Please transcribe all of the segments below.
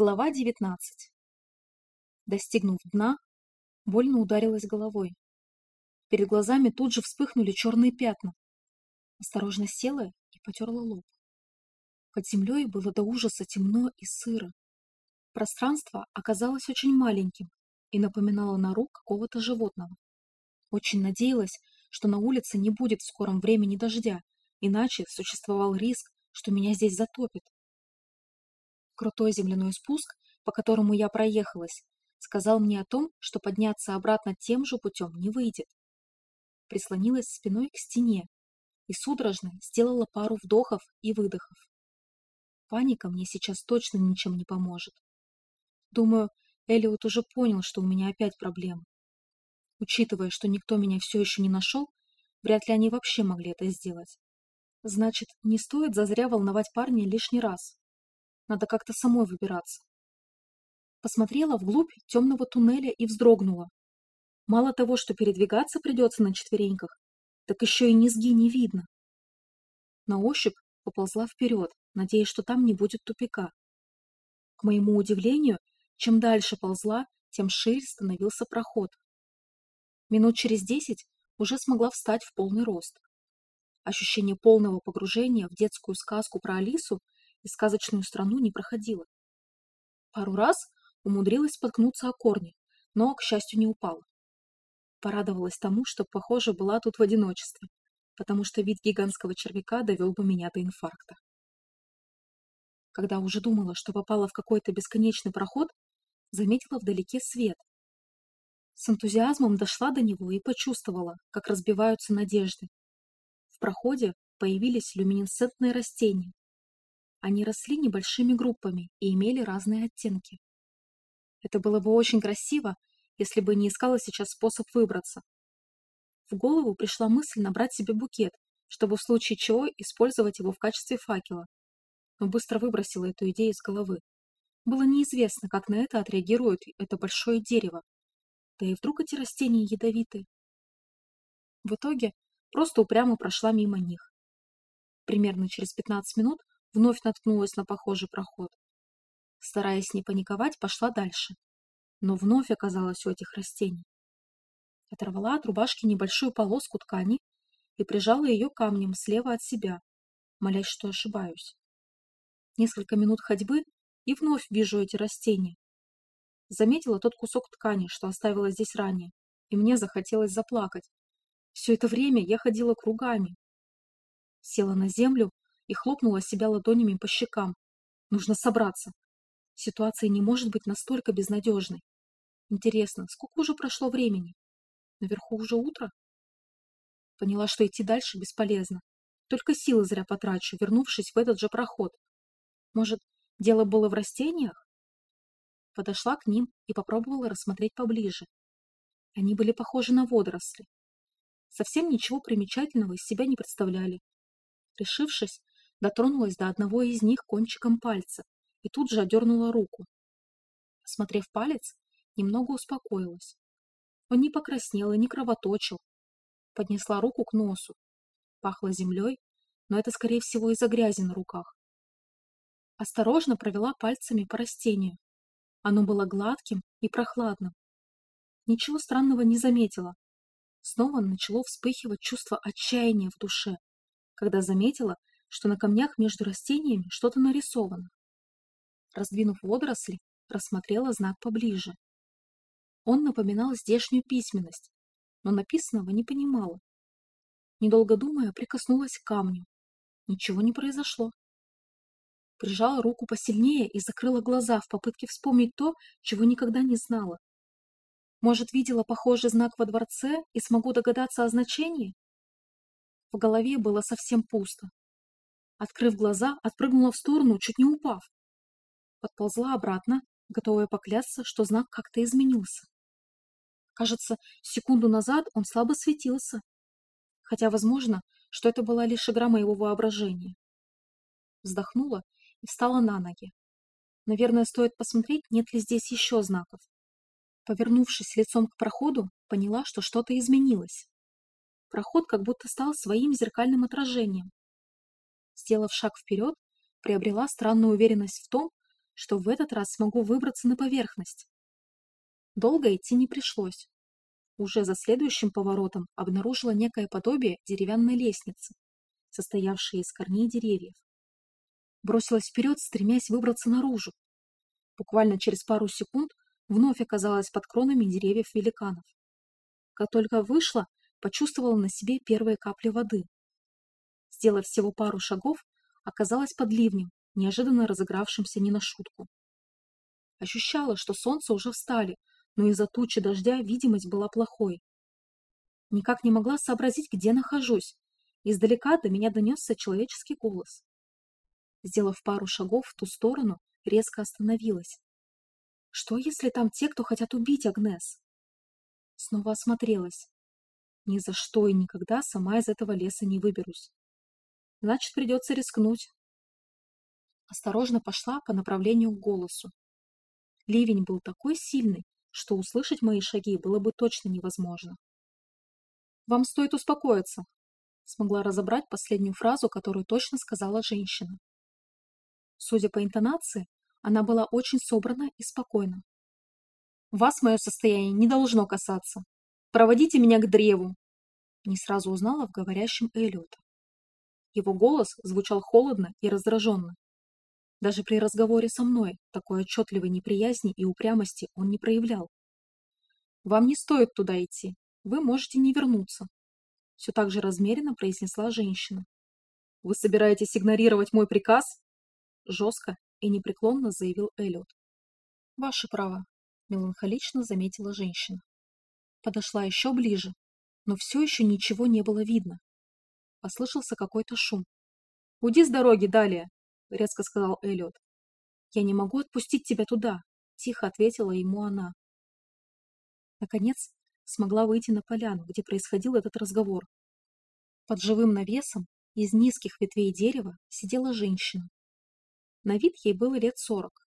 Глава 19. Достигнув дна, больно ударилась головой. Перед глазами тут же вспыхнули черные пятна. Осторожно села и потерла лоб. Под землей было до ужаса темно и сыро. Пространство оказалось очень маленьким и напоминало нору какого-то животного. Очень надеялась, что на улице не будет в скором времени дождя, иначе существовал риск, что меня здесь затопит. Крутой земляной спуск, по которому я проехалась, сказал мне о том, что подняться обратно тем же путем не выйдет. Прислонилась спиной к стене и судорожно сделала пару вдохов и выдохов. Паника мне сейчас точно ничем не поможет. Думаю, Элиот уже понял, что у меня опять проблемы. Учитывая, что никто меня все еще не нашел, вряд ли они вообще могли это сделать. Значит, не стоит зазря волновать парня лишний раз. Надо как-то самой выбираться. Посмотрела вглубь темного туннеля и вздрогнула. Мало того, что передвигаться придется на четвереньках, так еще и низги не видно. На ощупь поползла вперед, надеясь, что там не будет тупика. К моему удивлению, чем дальше ползла, тем шире становился проход. Минут через десять уже смогла встать в полный рост. Ощущение полного погружения в детскую сказку про Алису и сказочную страну не проходила. Пару раз умудрилась споткнуться о корни, но, к счастью, не упала. Порадовалась тому, что, похоже, была тут в одиночестве, потому что вид гигантского червяка довел бы меня до инфаркта. Когда уже думала, что попала в какой-то бесконечный проход, заметила вдалеке свет. С энтузиазмом дошла до него и почувствовала, как разбиваются надежды. В проходе появились люминесцентные растения, они росли небольшими группами и имели разные оттенки. Это было бы очень красиво, если бы не искала сейчас способ выбраться. В голову пришла мысль набрать себе букет, чтобы в случае чего использовать его в качестве факела. Но быстро выбросила эту идею из головы. Было неизвестно, как на это отреагирует это большое дерево. Да и вдруг эти растения ядовиты. В итоге просто упрямо прошла мимо них. Примерно через 15 минут вновь наткнулась на похожий проход. Стараясь не паниковать, пошла дальше, но вновь оказалась у этих растений. Оторвала от рубашки небольшую полоску ткани и прижала ее камнем слева от себя, молясь, что ошибаюсь. Несколько минут ходьбы, и вновь вижу эти растения. Заметила тот кусок ткани, что оставила здесь ранее, и мне захотелось заплакать. Все это время я ходила кругами. Села на землю и хлопнула себя ладонями по щекам. Нужно собраться. Ситуация не может быть настолько безнадежной. Интересно, сколько уже прошло времени? Наверху уже утро? Поняла, что идти дальше бесполезно. Только силы зря потрачу, вернувшись в этот же проход. Может, дело было в растениях? Подошла к ним и попробовала рассмотреть поближе. Они были похожи на водоросли. Совсем ничего примечательного из себя не представляли. Решившись, дотронулась до одного из них кончиком пальца и тут же одернула руку. Осмотрев палец, немного успокоилась. Он не покраснел и не кровоточил. Поднесла руку к носу. Пахло землей, но это, скорее всего, из-за грязи на руках. Осторожно провела пальцами по растению. Оно было гладким и прохладным. Ничего странного не заметила. Снова начало вспыхивать чувство отчаяния в душе, когда заметила, что на камнях между растениями что-то нарисовано. Раздвинув водоросли, рассмотрела знак поближе. Он напоминал здешнюю письменность, но написанного не понимала. Недолго думая, прикоснулась к камню. Ничего не произошло. Прижала руку посильнее и закрыла глаза в попытке вспомнить то, чего никогда не знала. Может, видела похожий знак во дворце и смогу догадаться о значении? В голове было совсем пусто. Открыв глаза, отпрыгнула в сторону, чуть не упав. Подползла обратно, готовая поклясться, что знак как-то изменился. Кажется, секунду назад он слабо светился. Хотя, возможно, что это была лишь игра моего воображения. Вздохнула и встала на ноги. Наверное, стоит посмотреть, нет ли здесь еще знаков. Повернувшись лицом к проходу, поняла, что что-то изменилось. Проход как будто стал своим зеркальным отражением. Сделав шаг вперед, приобрела странную уверенность в том, что в этот раз смогу выбраться на поверхность. Долго идти не пришлось. Уже за следующим поворотом обнаружила некое подобие деревянной лестницы, состоявшей из корней деревьев. Бросилась вперед, стремясь выбраться наружу. Буквально через пару секунд вновь оказалась под кронами деревьев великанов. Как только вышла, почувствовала на себе первые капли воды. Сделав всего пару шагов, оказалась под ливнем, неожиданно разыгравшимся не на шутку. Ощущала, что солнце уже встали, но из-за тучи дождя видимость была плохой. Никак не могла сообразить, где нахожусь. Издалека до меня донесся человеческий голос. Сделав пару шагов в ту сторону, резко остановилась. Что, если там те, кто хотят убить Агнес? Снова осмотрелась. Ни за что и никогда сама из этого леса не выберусь. Значит, придется рискнуть. Осторожно пошла по направлению к голосу. Ливень был такой сильный, что услышать мои шаги было бы точно невозможно. «Вам стоит успокоиться», — смогла разобрать последнюю фразу, которую точно сказала женщина. Судя по интонации, она была очень собрана и спокойна. «Вас мое состояние не должно касаться. Проводите меня к древу!» Не сразу узнала в говорящем Эллиота. Его голос звучал холодно и раздраженно. Даже при разговоре со мной такой отчетливой неприязни и упрямости он не проявлял. «Вам не стоит туда идти. Вы можете не вернуться», — все так же размеренно произнесла женщина. «Вы собираетесь игнорировать мой приказ?» Жестко и непреклонно заявил Эллиот. «Ваше право», — меланхолично заметила женщина. Подошла еще ближе, но все еще ничего не было видно. Послышался какой-то шум. «Уйди с дороги, далее!» — резко сказал Эллиот. «Я не могу отпустить тебя туда», — тихо ответила ему она. Наконец, смогла выйти на поляну, где происходил этот разговор. Под живым навесом из низких ветвей дерева сидела женщина. На вид ей было лет сорок.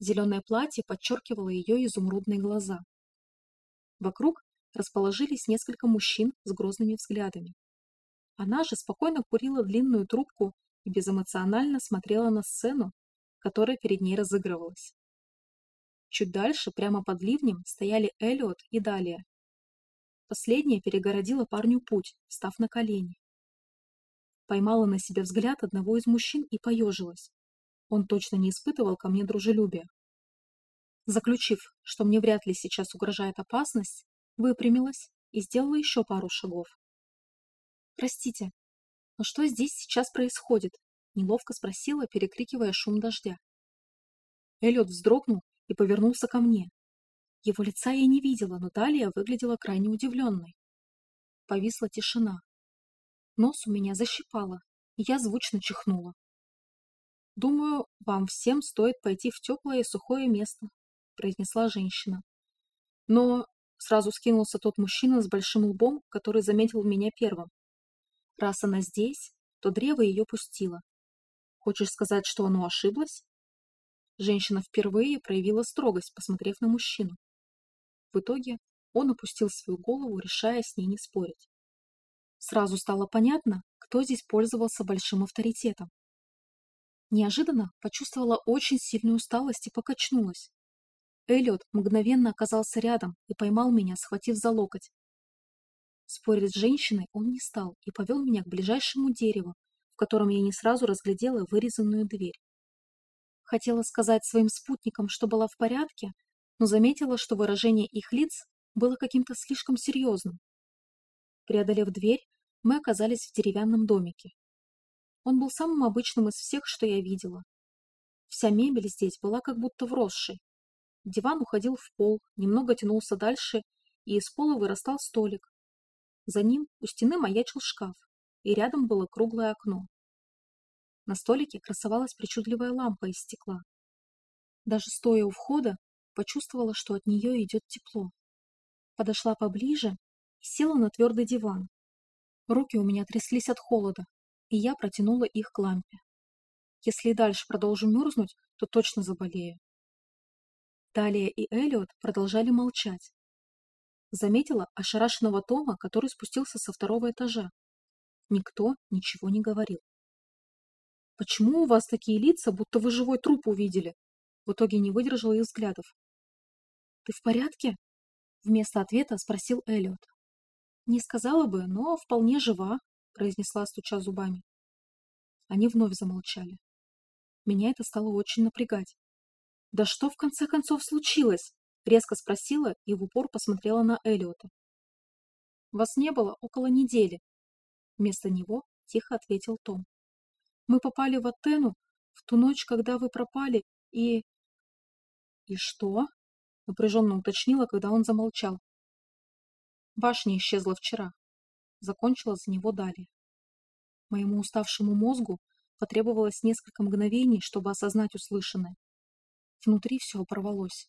Зеленое платье подчеркивало ее изумрудные глаза. Вокруг расположились несколько мужчин с грозными взглядами. Она же спокойно курила длинную трубку и безэмоционально смотрела на сцену, которая перед ней разыгрывалась. Чуть дальше, прямо под ливнем, стояли Эллиот и Далия. Последняя перегородила парню путь, встав на колени. Поймала на себе взгляд одного из мужчин и поежилась. Он точно не испытывал ко мне дружелюбия. Заключив, что мне вряд ли сейчас угрожает опасность, выпрямилась и сделала еще пару шагов. «Простите, но что здесь сейчас происходит?» — неловко спросила, перекрикивая шум дождя. Эллиот вздрогнул и повернулся ко мне. Его лица я не видела, но Талия выглядела крайне удивленной. Повисла тишина. Нос у меня защипало, и я звучно чихнула. «Думаю, вам всем стоит пойти в теплое и сухое место», — произнесла женщина. Но сразу скинулся тот мужчина с большим лбом, который заметил меня первым. Раз она здесь, то древо ее пустило. Хочешь сказать, что оно ошиблось? Женщина впервые проявила строгость, посмотрев на мужчину. В итоге он опустил свою голову, решая с ней не спорить. Сразу стало понятно, кто здесь пользовался большим авторитетом. Неожиданно почувствовала очень сильную усталость и покачнулась. Эллиот мгновенно оказался рядом и поймал меня, схватив за локоть. Спорить с женщиной он не стал и повел меня к ближайшему дереву, в котором я не сразу разглядела вырезанную дверь. Хотела сказать своим спутникам, что была в порядке, но заметила, что выражение их лиц было каким-то слишком серьезным. Преодолев дверь, мы оказались в деревянном домике. Он был самым обычным из всех, что я видела. Вся мебель здесь была как будто вросшей. Диван уходил в пол, немного тянулся дальше, и из пола вырастал столик, за ним у стены маячил шкаф, и рядом было круглое окно. На столике красовалась причудливая лампа из стекла. Даже стоя у входа, почувствовала, что от нее идет тепло. Подошла поближе и села на твердый диван. Руки у меня тряслись от холода, и я протянула их к лампе. Если и дальше продолжу мерзнуть, то точно заболею. Далее и Эллиот продолжали молчать, Заметила ошарашенного Тома, который спустился со второго этажа. Никто ничего не говорил. «Почему у вас такие лица, будто вы живой труп увидели?» В итоге не выдержал их взглядов. «Ты в порядке?» Вместо ответа спросил Эллиот. «Не сказала бы, но вполне жива», произнесла, стуча зубами. Они вновь замолчали. Меня это стало очень напрягать. «Да что в конце концов случилось?» Резко спросила и в упор посмотрела на Эллиота. «Вас не было около недели». Вместо него тихо ответил Том. «Мы попали в Атену в ту ночь, когда вы пропали, и...» «И что?» — напряженно уточнила, когда он замолчал. «Башня исчезла вчера», — закончила за него далее. Моему уставшему мозгу потребовалось несколько мгновений, чтобы осознать услышанное. Внутри все оборвалось.